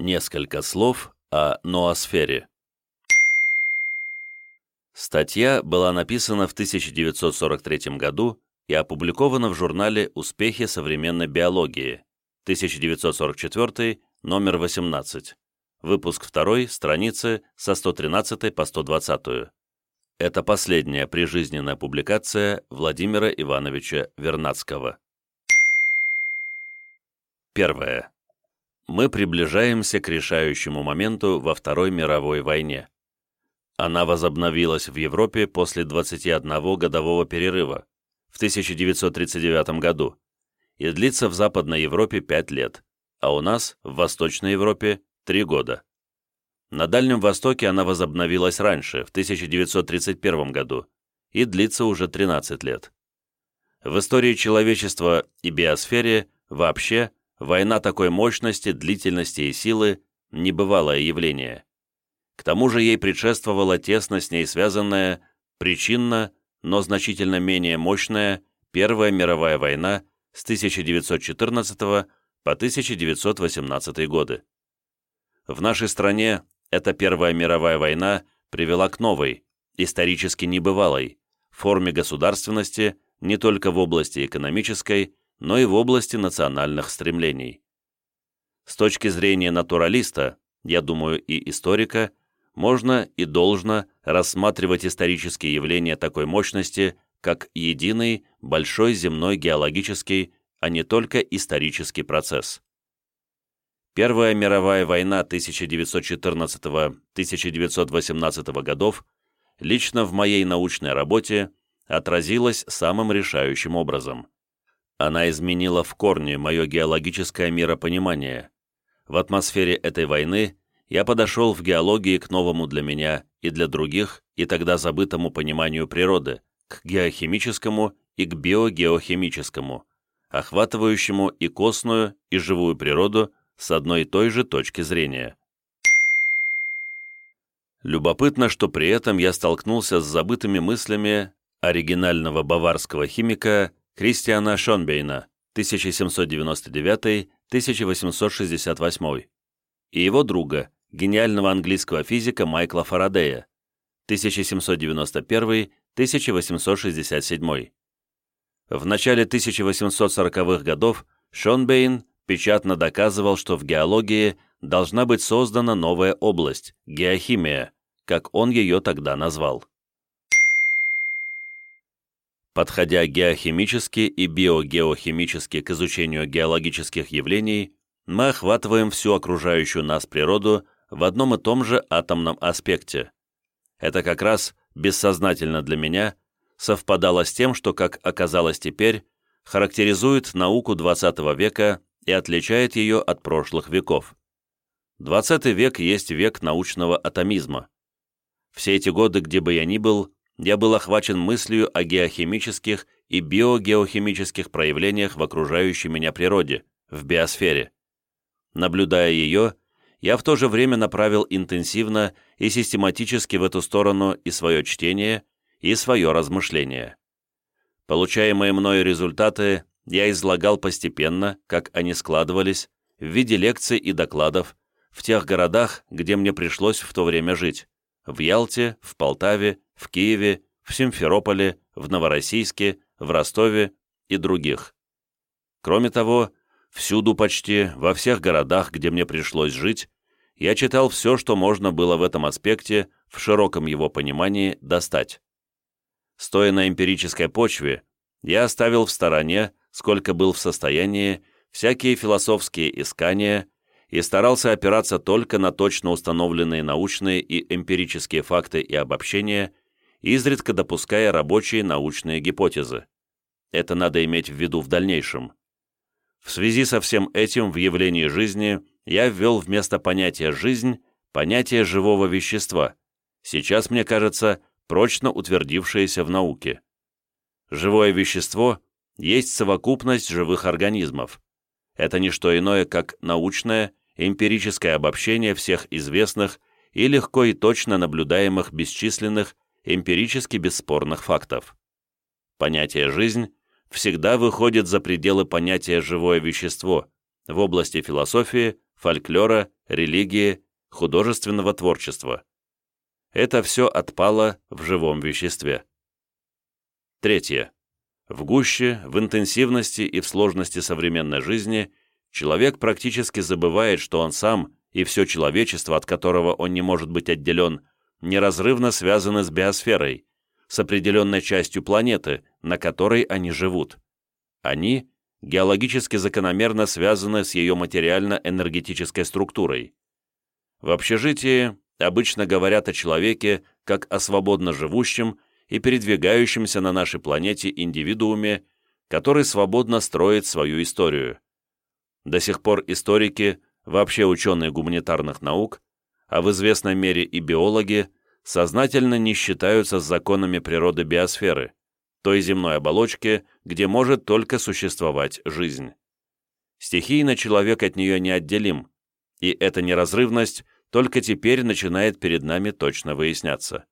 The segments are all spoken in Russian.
Несколько слов о ноосфере. Статья была написана в 1943 году и опубликована в журнале «Успехи современной биологии», 1944, номер 18, выпуск 2, страницы со 113 по 120. Это последняя прижизненная публикация Владимира Ивановича Вернадского. Первое. Мы приближаемся к решающему моменту во Второй мировой войне. Она возобновилась в Европе после 21-годового перерыва в 1939 году и длится в Западной Европе 5 лет, а у нас, в Восточной Европе, 3 года. На Дальнем Востоке она возобновилась раньше, в 1931 году, и длится уже 13 лет. В истории человечества и биосфере вообще война такой мощности, длительности и силы – небывалое явление. К тому же ей предшествовала тесно с ней связанная, причинно, но значительно менее мощная Первая мировая война с 1914 по 1918 годы. В нашей стране эта Первая мировая война привела к новой, исторически небывалой, форме государственности не только в области экономической, но и в области национальных стремлений. С точки зрения натуралиста, я думаю, и историка, можно и должно рассматривать исторические явления такой мощности как единый большой земной геологический, а не только исторический процесс. Первая мировая война 1914-1918 годов лично в моей научной работе отразилась самым решающим образом. Она изменила в корне мое геологическое миропонимание. В атмосфере этой войны я подошел в геологии к новому для меня и для других, и тогда забытому пониманию природы, к геохимическому и к биогеохимическому, охватывающему и костную, и живую природу с одной и той же точки зрения. Любопытно, что при этом я столкнулся с забытыми мыслями оригинального баварского химика Кристиана Шонбейна 1799-1868 и его друга, гениального английского физика Майкла Фарадея 1791-1867. В начале 1840-х годов Шонбейн печатно доказывал, что в геологии должна быть создана новая область – геохимия, как он ее тогда назвал. Подходя геохимически и биогеохимически к изучению геологических явлений, мы охватываем всю окружающую нас природу в одном и том же атомном аспекте. Это как раз бессознательно для меня совпадало с тем, что, как оказалось теперь, характеризует науку XX века и отличает ее от прошлых веков. 20 век есть век научного атомизма. Все эти годы, где бы я ни был, я был охвачен мыслью о геохимических и биогеохимических проявлениях в окружающей меня природе, в биосфере. Наблюдая ее, я в то же время направил интенсивно и систематически в эту сторону и свое чтение, и свое размышление. Получаемые мною результаты я излагал постепенно, как они складывались, в виде лекций и докладов, в тех городах, где мне пришлось в то время жить, в Ялте, в Полтаве, в Киеве, в Симферополе, в Новороссийске, в Ростове и других. Кроме того, всюду почти, во всех городах, где мне пришлось жить, я читал все, что можно было в этом аспекте, в широком его понимании, достать. Стоя на эмпирической почве, я оставил в стороне сколько был в состоянии, всякие философские искания и старался опираться только на точно установленные научные и эмпирические факты и обобщения, изредка допуская рабочие научные гипотезы. Это надо иметь в виду в дальнейшем. В связи со всем этим в явлении жизни я ввел вместо понятия «жизнь» понятие живого вещества, сейчас, мне кажется, прочно утвердившееся в науке. Живое вещество есть совокупность живых организмов. Это не что иное, как научное, эмпирическое обобщение всех известных и легко и точно наблюдаемых бесчисленных, эмпирически бесспорных фактов. Понятие «жизнь» всегда выходит за пределы понятия «живое вещество» в области философии, фольклора, религии, художественного творчества. Это все отпало в живом веществе. Третье. В гуще, в интенсивности и в сложности современной жизни человек практически забывает, что он сам и все человечество, от которого он не может быть отделен, неразрывно связаны с биосферой, с определенной частью планеты, на которой они живут. Они геологически закономерно связаны с ее материально-энергетической структурой. В общежитии обычно говорят о человеке как о свободно живущем и передвигающемся на нашей планете индивидууме, который свободно строит свою историю. До сих пор историки, вообще ученые гуманитарных наук, а в известной мере и биологи, сознательно не считаются с законами природы биосферы, той земной оболочки, где может только существовать жизнь. Стихийно человек от нее неотделим, и эта неразрывность только теперь начинает перед нами точно выясняться.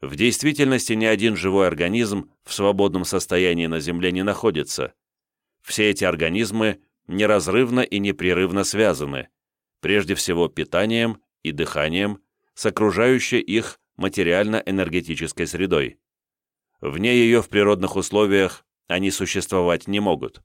В действительности ни один живой организм в свободном состоянии на Земле не находится. Все эти организмы неразрывно и непрерывно связаны, прежде всего питанием и дыханием, с окружающей их материально-энергетической средой. Вне ее в природных условиях они существовать не могут.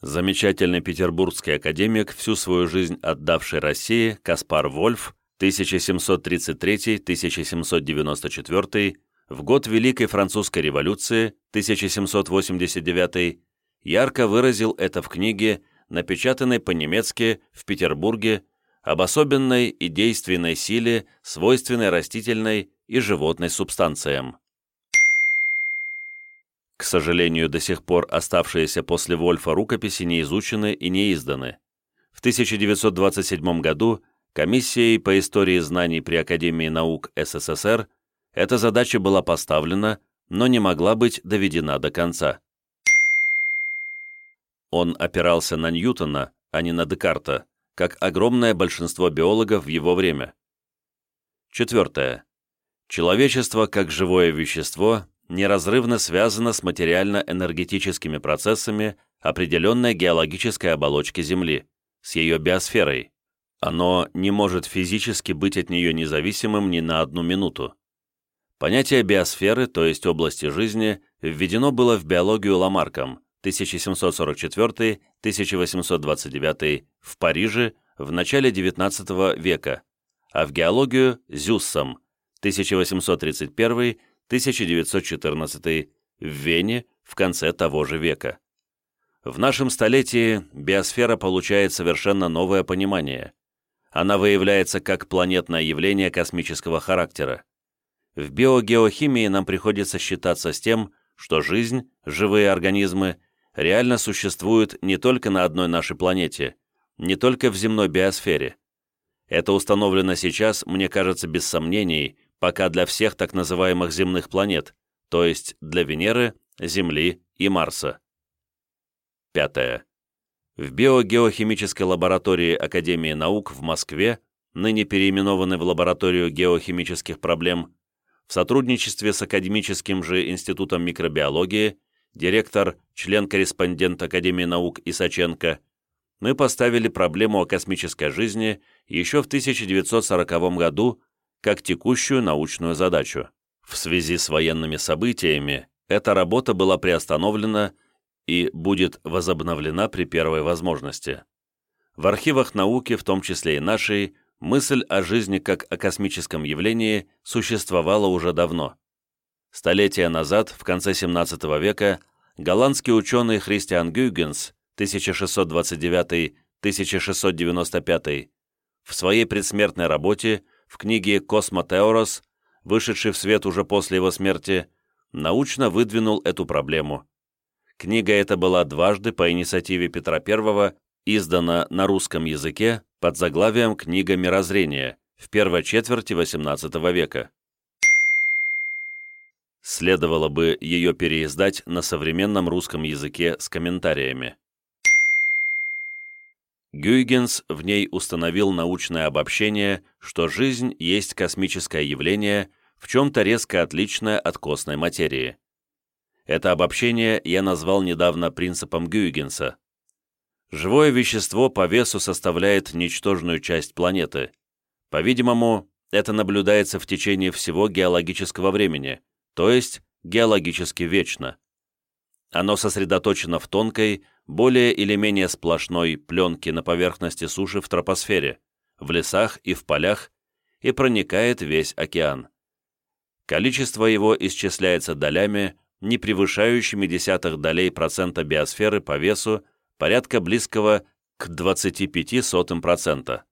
Замечательный петербургский академик, всю свою жизнь отдавший России, Каспар Вольф, 1733-1794, в год Великой Французской революции, 1789, ярко выразил это в книге, напечатанной по-немецки в Петербурге, об особенной и действенной силе, свойственной растительной и животной субстанциям. К сожалению, до сих пор оставшиеся после Вольфа рукописи не изучены и не изданы. В 1927 году Комиссией по истории знаний при Академии наук СССР эта задача была поставлена, но не могла быть доведена до конца. Он опирался на Ньютона, а не на Декарта, как огромное большинство биологов в его время. Четвертое. Человечество как живое вещество неразрывно связано с материально-энергетическими процессами определенной геологической оболочки Земли, с ее биосферой. Оно не может физически быть от нее независимым ни на одну минуту. Понятие биосферы, то есть области жизни, введено было в биологию Ламарком 1744-1829 в Париже в начале XIX века, а в геологию Зюссом 1831-1914 в Вене в конце того же века. В нашем столетии биосфера получает совершенно новое понимание – она выявляется как планетное явление космического характера. В биогеохимии нам приходится считаться с тем, что жизнь, живые организмы, реально существуют не только на одной нашей планете, не только в земной биосфере. Это установлено сейчас, мне кажется, без сомнений, пока для всех так называемых земных планет, то есть для Венеры, Земли и Марса. Пятое. В биогеохимической лаборатории Академии наук в Москве, ныне переименованной в лабораторию геохимических проблем, в сотрудничестве с Академическим же институтом микробиологии, директор, член-корреспондент Академии наук Исаченко, мы поставили проблему о космической жизни еще в 1940 году как текущую научную задачу. В связи с военными событиями эта работа была приостановлена и будет возобновлена при первой возможности. В архивах науки, в том числе и нашей, мысль о жизни как о космическом явлении существовала уже давно. Столетия назад, в конце XVII века, голландский ученый Христиан Гюйгенс 1629-1695 в своей предсмертной работе в книге «Космотеорос», вышедшей в свет уже после его смерти, научно выдвинул эту проблему Книга эта была дважды по инициативе Петра I издана на русском языке под заглавием «Книга мирозрения» в первой четверти XVIII века. Следовало бы ее переиздать на современном русском языке с комментариями. Гюйгенс в ней установил научное обобщение, что жизнь есть космическое явление, в чем-то резко отличное от костной материи. Это обобщение я назвал недавно принципом Гюйгенса. Живое вещество по весу составляет ничтожную часть планеты. По-видимому, это наблюдается в течение всего геологического времени, то есть геологически вечно. Оно сосредоточено в тонкой, более или менее сплошной пленке на поверхности суши в тропосфере, в лесах и в полях, и проникает весь океан. Количество его исчисляется долями, не превышающими десятых долей процента биосферы по весу порядка близкого к 25%.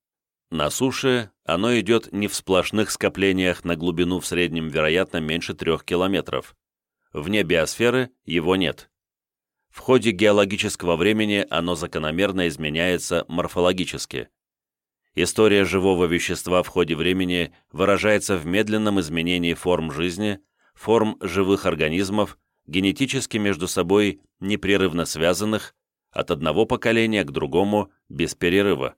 На суше оно идет не в сплошных скоплениях на глубину в среднем, вероятно, меньше 3 километров. Вне биосферы его нет. В ходе геологического времени оно закономерно изменяется морфологически. История живого вещества в ходе времени выражается в медленном изменении форм жизни, форм живых организмов, генетически между собой непрерывно связанных, от одного поколения к другому без перерыва.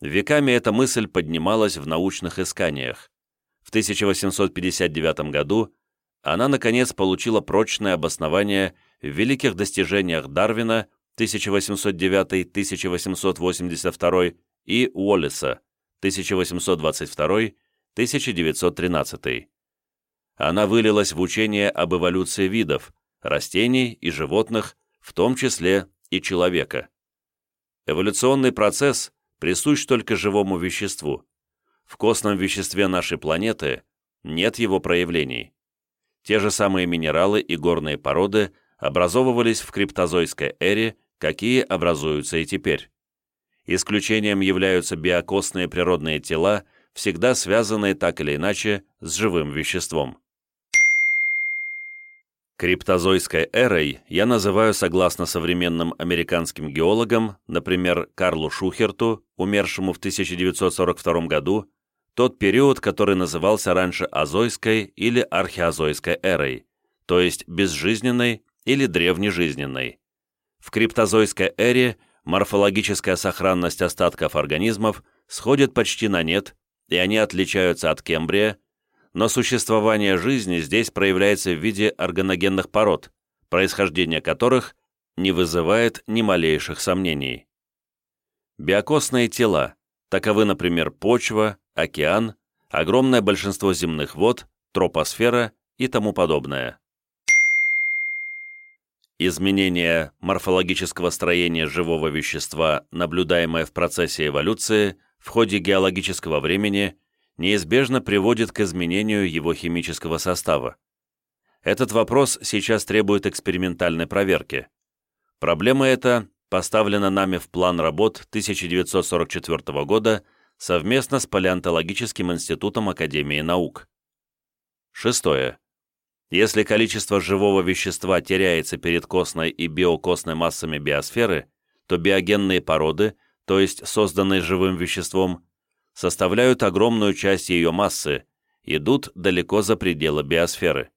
Веками эта мысль поднималась в научных исканиях. В 1859 году она, наконец, получила прочное обоснование в великих достижениях Дарвина 1809-1882 и Уоллеса 1822-1913. Она вылилась в учение об эволюции видов, растений и животных, в том числе и человека. Эволюционный процесс присущ только живому веществу. В костном веществе нашей планеты нет его проявлений. Те же самые минералы и горные породы образовывались в криптозойской эре, какие образуются и теперь. Исключением являются биокостные природные тела, всегда связанные так или иначе с живым веществом. Криптозойской эрой я называю, согласно современным американским геологам, например, Карлу Шухерту, умершему в 1942 году, тот период, который назывался раньше Азойской или Археозойской эрой, то есть безжизненной или древнежизненной. В криптозойской эре морфологическая сохранность остатков организмов сходит почти на нет, и они отличаются от Кембрия, но существование жизни здесь проявляется в виде органогенных пород, происхождение которых не вызывает ни малейших сомнений. Биокосные тела, таковы, например, почва, океан, огромное большинство земных вод, тропосфера и тому подобное. Изменение морфологического строения живого вещества, наблюдаемое в процессе эволюции в ходе геологического времени, неизбежно приводит к изменению его химического состава. Этот вопрос сейчас требует экспериментальной проверки. Проблема эта поставлена нами в план работ 1944 года совместно с Палеонтологическим институтом Академии наук. Шестое. Если количество живого вещества теряется перед костной и биокостной массами биосферы, то биогенные породы, то есть созданные живым веществом, составляют огромную часть ее массы, идут далеко за пределы биосферы.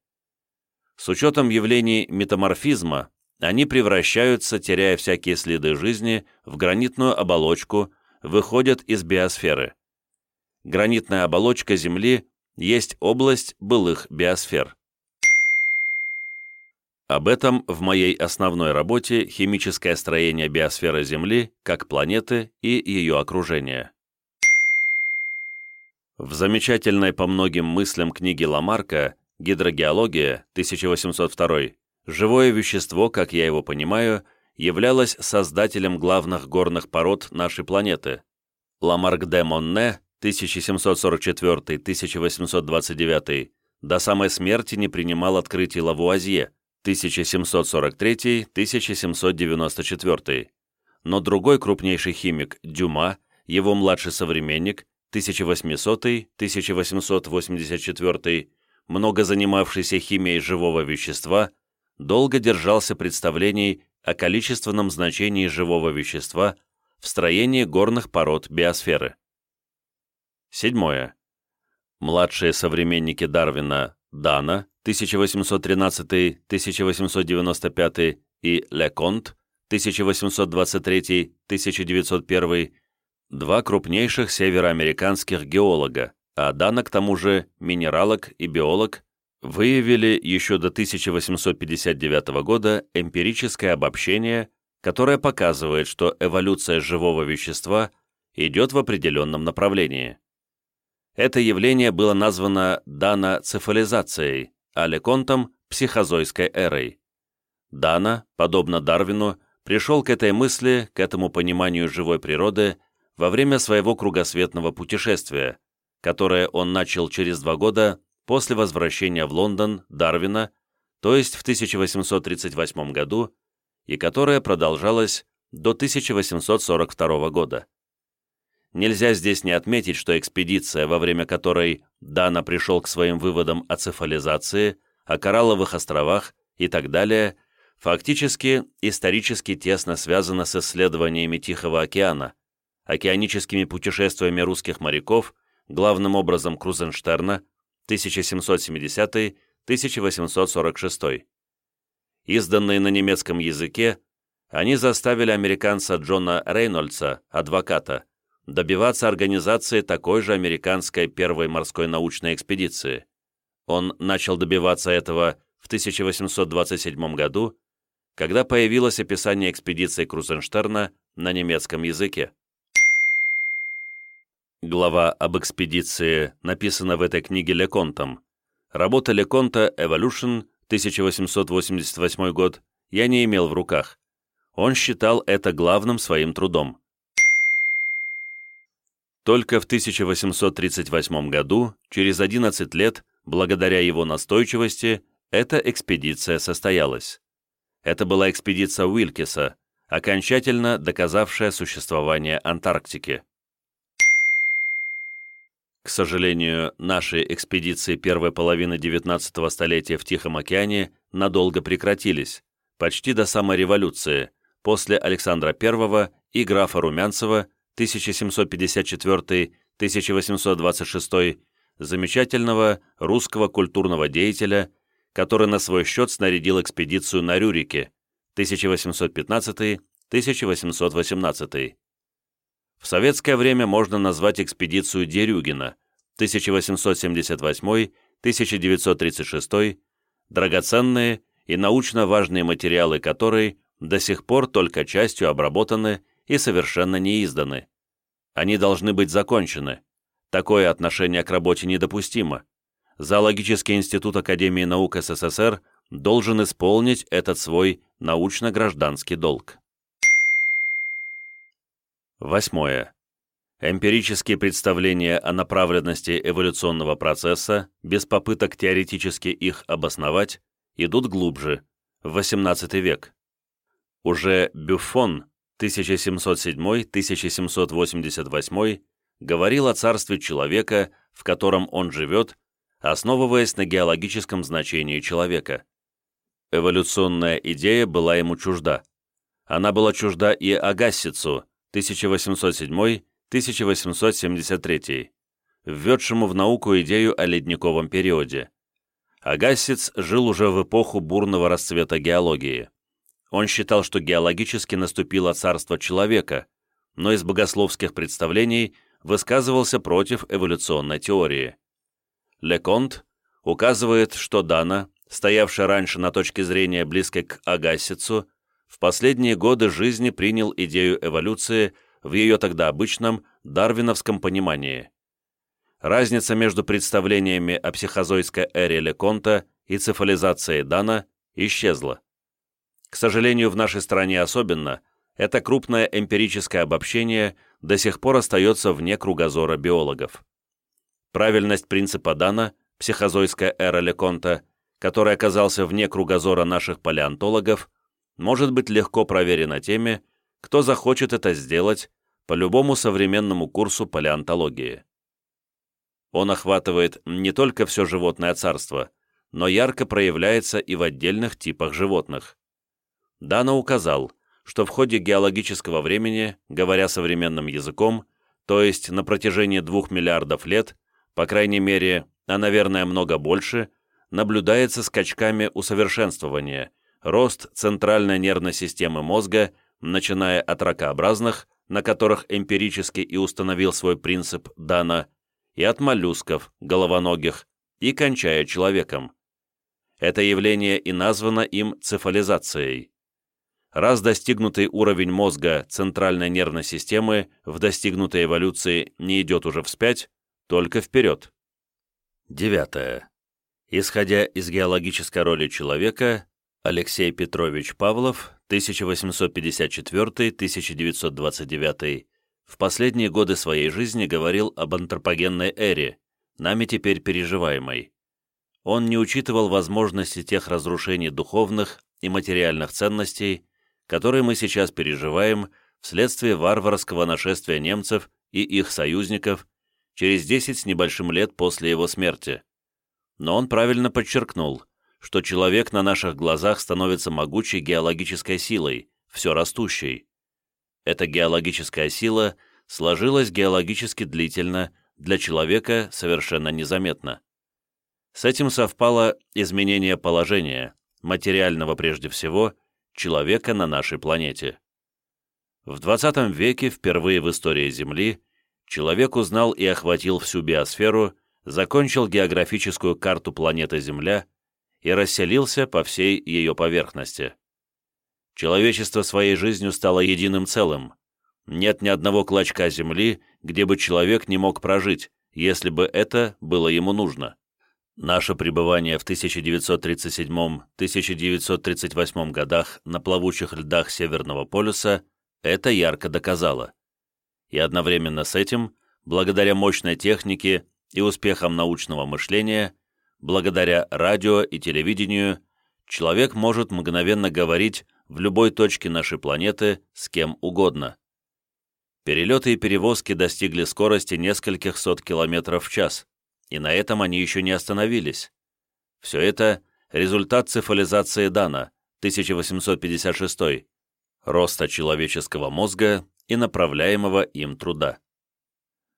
С учетом явлений метаморфизма, они превращаются, теряя всякие следы жизни, в гранитную оболочку, выходят из биосферы. Гранитная оболочка Земли есть область былых биосфер. Об этом в моей основной работе «Химическое строение биосферы Земли как планеты и ее окружения». В замечательной по многим мыслям книге Ламарка «Гидрогеология» 1802 живое вещество, как я его понимаю, являлось создателем главных горных пород нашей планеты. Ламарк де Монне 1744-1829 до самой смерти не принимал открытий Лавуазье 1743-1794. Но другой крупнейший химик, Дюма, его младший современник, 1800-1884, много занимавшийся химией живого вещества, долго держался представлений о количественном значении живого вещества в строении горных пород биосферы. Седьмое. Младшие современники Дарвина Дана 1813-1895 и Леконт 1823-1901 два крупнейших североамериканских геолога, а Дана к тому же минералог и биолог, выявили еще до 1859 года эмпирическое обобщение, которая показывает, что эволюция живого вещества идет в определенном направлении. Это явление было названо даноцефализацией, а Леконтом – психозойской эрой. Дана, подобно Дарвину, пришел к этой мысли, к этому пониманию живой природы во время своего кругосветного путешествия, которое он начал через два года после возвращения в Лондон Дарвина, то есть в 1838 году, и которое продолжалось до 1842 года. Нельзя здесь не отметить, что экспедиция, во время которой Дана пришел к своим выводам о цифализации, о Коралловых островах и так далее, фактически исторически тесно связана с исследованиями Тихого океана, океаническими путешествиями русских моряков, главным образом Крузенштерна, 1770-1846. Изданные на немецком языке, они заставили американца Джона Рейнольдса, адвоката, добиваться организации такой же американской первой морской научной экспедиции. Он начал добиваться этого в 1827 году, когда появилось описание экспедиции Крузенштерна на немецком языке. Глава об экспедиции написана в этой книге Леконтом. Работа Леконта «Evolution» 1888 год я не имел в руках. Он считал это главным своим трудом. Только в 1838 году, через 11 лет, благодаря его настойчивости, эта экспедиция состоялась. Это была экспедиция Уилкиса, окончательно доказавшая существование Антарктики. К сожалению, наши экспедиции первой половины XIX столетия в Тихом океане надолго прекратились, почти до самой революции, после Александра I и графа Румянцева 1754-1826, замечательного русского культурного деятеля, который на свой счет снарядил экспедицию на Рюрике 1815-1818. В советское время можно назвать экспедицию Дерюгина 1878-1936, драгоценные и научно важные материалы которой до сих пор только частью обработаны и совершенно не изданы. Они должны быть закончены. Такое отношение к работе недопустимо. Зоологический институт Академии наук СССР должен исполнить этот свой научно-гражданский долг. Восьмое. Эмпирические представления о направленности эволюционного процесса, без попыток теоретически их обосновать, идут глубже, в XVIII век. Уже Бюффон 1707-1788 говорил о царстве человека, в котором он живет, основываясь на геологическом значении человека. Эволюционная идея была ему чужда. Она была чужда и Агассицу, 1807-1873, введшему в науку идею о ледниковом периоде. Агассиц жил уже в эпоху бурного расцвета геологии. Он считал, что геологически наступило царство человека, но из богословских представлений высказывался против эволюционной теории. Леконт указывает, что Дана, стоявшая раньше на точке зрения близкой к Агассицу, в последние годы жизни принял идею эволюции в ее тогда обычном дарвиновском понимании. Разница между представлениями о психозойской эре Леконта и цифализацией Дана исчезла. К сожалению, в нашей стране особенно, это крупное эмпирическое обобщение до сих пор остается вне кругозора биологов. Правильность принципа Дана, психозойская эра Леконта, который оказался вне кругозора наших палеонтологов, может быть легко проверено теми, кто захочет это сделать по любому современному курсу палеонтологии. Он охватывает не только все животное царство, но ярко проявляется и в отдельных типах животных. Дана указал, что в ходе геологического времени, говоря современным языком, то есть на протяжении двух миллиардов лет, по крайней мере, а, наверное, много больше, наблюдается скачками усовершенствования – рост центральной нервной системы мозга, начиная от ракообразных, на которых эмпирически и установил свой принцип Дана, и от моллюсков, головоногих, и кончая человеком. Это явление и названо им цефализацией. раз достигнутый уровень мозга центральной нервной системы в достигнутой эволюции не идет уже вспять, только вперед. Девятое. Исходя из геологической роли человека, Алексей Петрович Павлов, 1854-1929, в последние годы своей жизни говорил об антропогенной эре, нами теперь переживаемой. Он не учитывал возможности тех разрушений духовных и материальных ценностей, которые мы сейчас переживаем вследствие варварского нашествия немцев и их союзников через 10 с небольшим лет после его смерти. Но он правильно подчеркнул, что человек на наших глазах становится могучей геологической силой, все растущей. Эта геологическая сила сложилась геологически длительно, для человека совершенно незаметно. С этим совпало изменение положения, материального прежде всего, человека на нашей планете. В 20 веке, впервые в истории Земли, человек узнал и охватил всю биосферу, закончил географическую карту планеты Земля и расселился по всей ее поверхности. Человечество своей жизнью стало единым целым. Нет ни одного клочка Земли, где бы человек не мог прожить, если бы это было ему нужно. Наше пребывание в 1937-1938 годах на плавучих льдах Северного полюса это ярко доказало. И одновременно с этим, благодаря мощной технике и успехам научного мышления, благодаря радио и телевидению, человек может мгновенно говорить в любой точке нашей планеты с кем угодно. Перелеты и перевозки достигли скорости нескольких сот километров в час, и на этом они еще не остановились. Все это – результат цифализации Дана, 1856, роста человеческого мозга и направляемого им труда.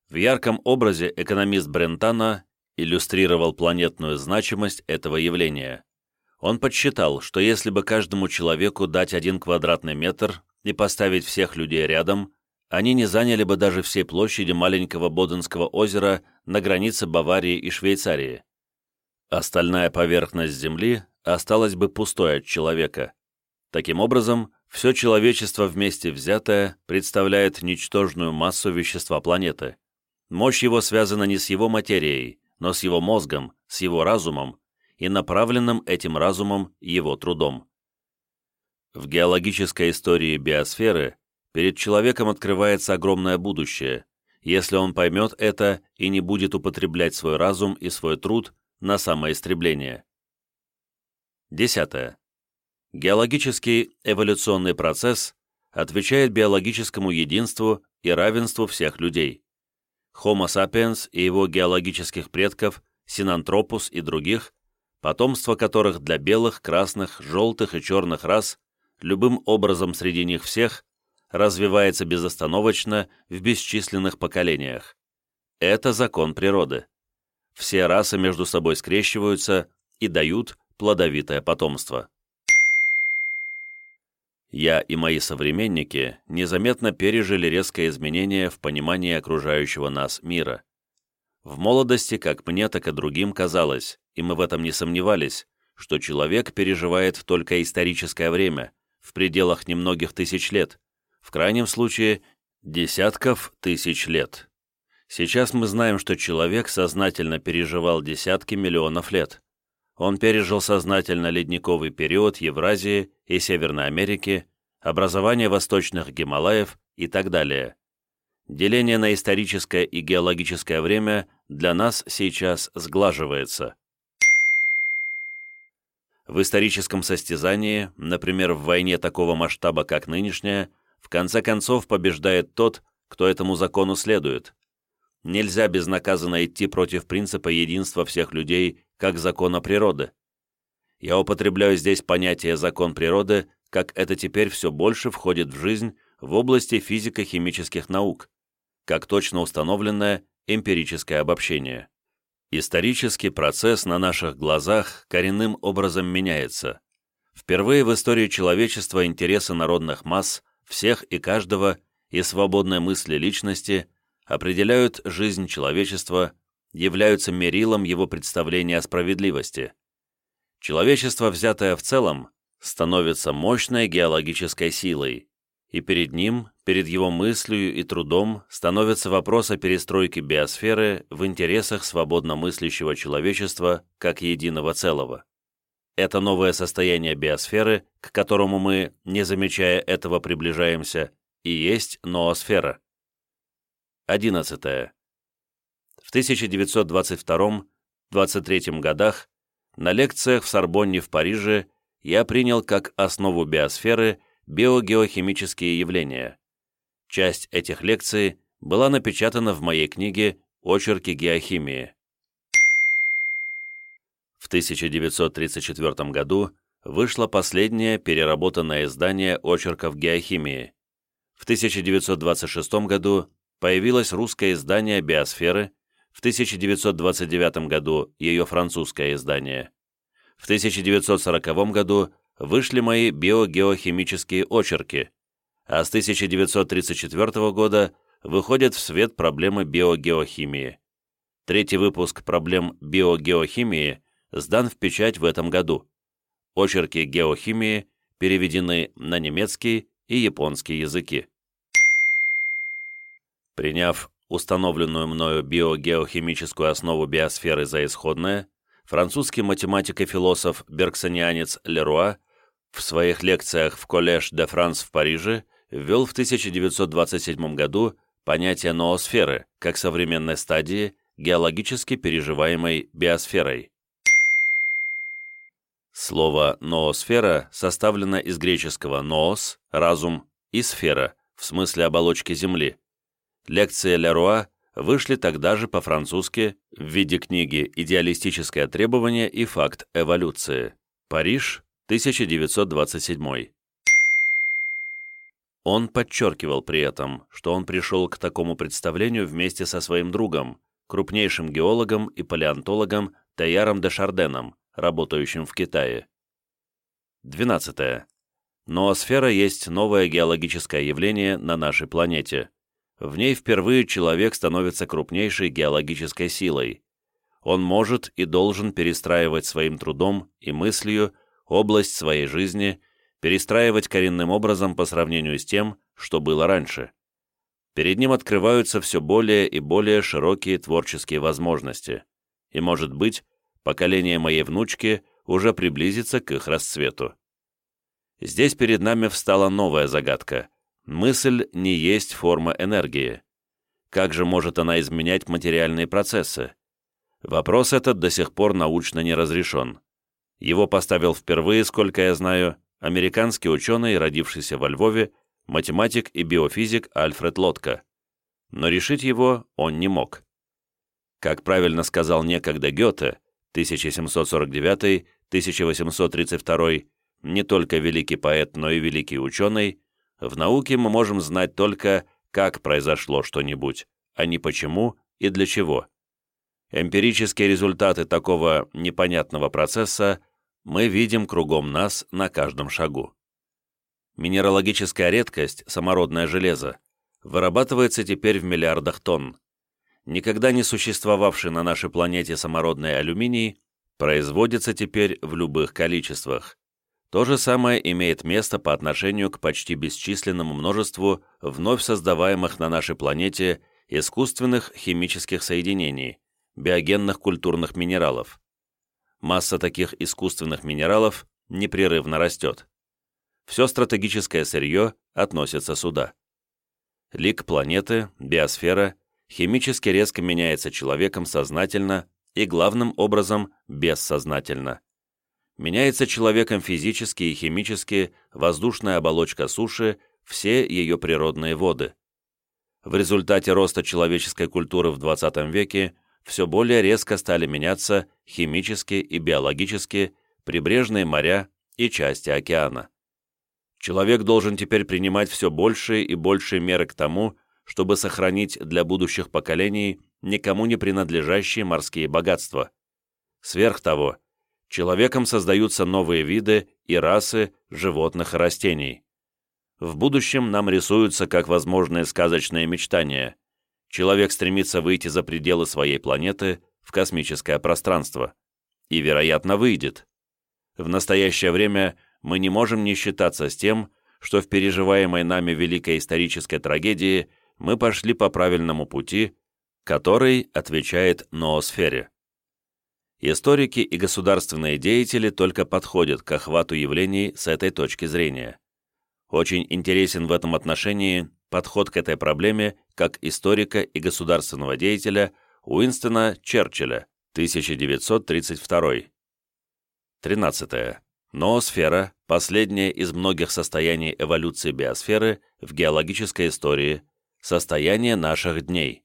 В ярком образе экономист Брентана иллюстрировал планетную значимость этого явления. Он подсчитал, что если бы каждому человеку дать один квадратный метр и поставить всех людей рядом, они не заняли бы даже всей площади маленького Боденского озера на границе Баварии и Швейцарии. Остальная поверхность Земли осталась бы пустой от человека. Таким образом, все человечество вместе взятое представляет ничтожную массу вещества планеты. Мощь его связана не с его материей, но с его мозгом, с его разумом и направленным этим разумом его трудом. В геологической истории биосферы перед человеком открывается огромное будущее, если он поймет это и не будет употреблять свой разум и свой труд на самоистребление. Десятое. Геологический эволюционный процесс отвечает биологическому единству и равенству всех людей. Homo sapiens и его геологических предков, Синантропус и других, потомство которых для белых, красных, желтых и черных рас, любым образом среди них всех, развивается безостановочно в бесчисленных поколениях. Это закон природы. Все расы между собой скрещиваются и дают плодовитое потомство. Я и мои современники незаметно пережили резкое изменение в понимании окружающего нас мира. В молодости, как мне, так и другим казалось, и мы в этом не сомневались, что человек переживает только историческое время, в пределах немногих тысяч лет, в крайнем случае десятков тысяч лет. Сейчас мы знаем, что человек сознательно переживал десятки миллионов лет. Он пережил сознательно ледниковый период Евразии и Северной Америки, образование восточных Гималаев и так далее. Деление на историческое и геологическое время для нас сейчас сглаживается. В историческом состязании, например, в войне такого масштаба, как нынешняя, в конце концов побеждает тот, кто этому закону следует. Нельзя безнаказанно идти против принципа единства всех людей, как закона природы. Я употребляю здесь понятие «закон природы», как это теперь все больше входит в жизнь в области физико-химических наук, как точно установленное эмпирическое обобщение. Исторический процесс на наших глазах коренным образом меняется. Впервые в истории человечества интересы народных масс – всех и каждого и свободной мысли личности определяют жизнь человечества, являются мерилом его представления о справедливости. Человечество, взятое в целом, становится мощной геологической силой, и перед ним, перед его мыслью и трудом становится вопрос о перестройке биосферы в интересах свободно мыслящего человечества как единого целого. Это новое состояние биосферы, к которому мы, не замечая этого, приближаемся, и есть ноосфера. 11. В 1922-23 годах на лекциях в Сорбонне в Париже я принял как основу биосферы биогеохимические явления. Часть этих лекций была напечатана в моей книге «Очерки геохимии». В 1934 году вышло последнее переработанное издание очерков геохимии. В 1926 году появилось русское издание «Биосферы», в 1929 году ее французское издание. В 1940 году вышли мои биогеохимические очерки, а с 1934 года выходят в свет проблемы биогеохимии. Третий выпуск проблем биогеохимии сдан в печать в этом году. Очерки геохимии переведены на немецкий и японский языки. Приняв установленную мною биогеохимическую основу биосферы за исходное, французский математик и философ бергсонианец Леруа в своих лекциях в Коллеж де Франс в Париже ввел в 1927 году понятие ноосферы как современной стадии геологически переживаемой биосферой. Слово «ноосфера» составлено из греческого «ноос» – «разум» и «сфера» в смысле оболочки Земли. Лекции Леруа вышли тогда же по-французски в виде книги «Идеалистическое требование и факт эволюции». Париж, 1927. Он подчеркивал при этом, что он пришел к такому представлению вместе со своим другом, крупнейшим геологом и палеонтологом Таяром де Шарденом, работающим в Китае. 12. Ноосфера есть новое геологическое явление на нашей планете. В ней впервые человек становится крупнейшей геологической силой. Он может и должен перестраивать своим трудом и мыслью область своей жизни, перестраивать коренным образом по сравнению с тем, что было раньше. Перед ним открываются все более и более широкие творческие возможности. И, может быть, поколение моей внучки уже приблизится к их расцвету. Здесь перед нами встала новая загадка. Мысль не есть форма энергии. Как же может она изменять материальные процессы? Вопрос этот до сих пор научно не разрешен. Его поставил впервые, сколько я знаю, американский ученый, родившийся во Львове, математик и биофизик Альфред Лотка. Но решить его он не мог. Как правильно сказал некогда Гёте, 1749-1832, не только великий поэт, но и великий ученый, в науке мы можем знать только, как произошло что-нибудь, а не почему и для чего. Эмпирические результаты такого непонятного процесса мы видим кругом нас на каждом шагу. Минералогическая редкость, самородное железо, вырабатывается теперь в миллиардах тонн. Никогда не существовавший на нашей планете самородный алюминий производится теперь в любых количествах. То же самое имеет место по отношению к почти бесчисленному множеству вновь создаваемых на нашей планете искусственных химических соединений, биогенных культурных минералов. Масса таких искусственных минералов непрерывно растет. Все стратегическое сырье относится сюда. Лик планеты, биосфера, химически резко меняется человеком сознательно и, главным образом, бессознательно меняется человеком физически и химически воздушная оболочка суши, все ее природные воды. В результате роста человеческой культуры в 20 веке все более резко стали меняться химически и биологически прибрежные моря и части океана. Человек должен теперь принимать все большие и большие меры к тому, чтобы сохранить для будущих поколений никому не принадлежащие морские богатства. Сверх того, человеком создаются новые виды и расы животных и растений. В будущем нам рисуются как возможные сказочные мечтания. Человек стремится выйти за пределы своей планеты в космическое пространство. И, вероятно, выйдет. В настоящее время мы не можем не считаться с тем, что в переживаемой нами великой исторической трагедии мы пошли по правильному пути, который отвечает ноосфере. Историки и государственные деятели только подходят к охвату явлений с этой точки зрения. Очень интересен в этом отношении подход к этой проблеме как историка и государственного деятеля Уинстона Черчилля, 1932. 13. Ноосфера – последнее из многих состояний эволюции биосферы в геологической истории, состояние наших дней.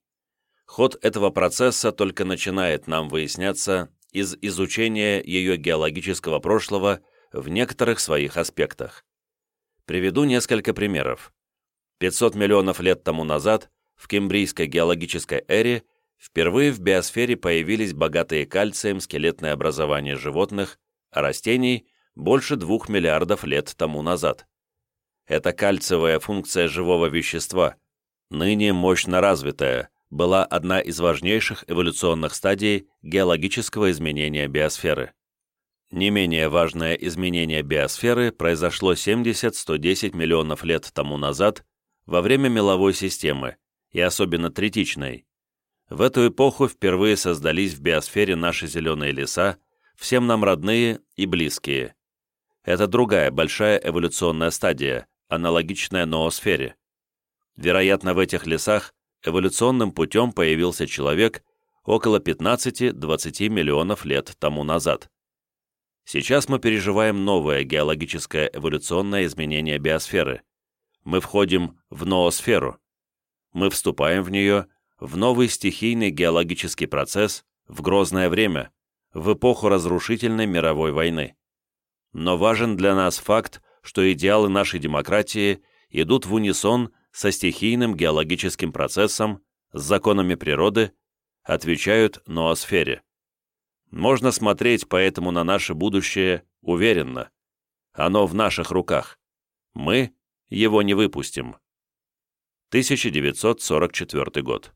Ход этого процесса только начинает нам выясняться из изучения ее геологического прошлого в некоторых своих аспектах. Приведу несколько примеров. 500 миллионов лет тому назад, в кембрийской геологической эре, впервые в биосфере появились богатые кальцием скелетные образования животных, а растений – больше 2 миллиардов лет тому назад. Эта кальциевая функция живого вещества, ныне мощно развитая, была одна из важнейших эволюционных стадий геологического изменения биосферы. Не менее важное изменение биосферы произошло 70-110 миллионов лет тому назад во время меловой системы, и особенно третичной. В эту эпоху впервые создались в биосфере наши зеленые леса, всем нам родные и близкие. Это другая большая эволюционная стадия, аналогичная ноосфере. Вероятно, в этих лесах эволюционным путем появился человек около 15-20 миллионов лет тому назад. Сейчас мы переживаем новое геологическое эволюционное изменение биосферы. Мы входим в ноосферу. Мы вступаем в нее, в новый стихийный геологический процесс, в грозное время, в эпоху разрушительной мировой войны. Но важен для нас факт, что идеалы нашей демократии идут в унисон со стихийным геологическим процессом, с законами природы, отвечают ноосфере. Можно смотреть поэтому на наше будущее уверенно. Оно в наших руках. Мы его не выпустим. 1944 год.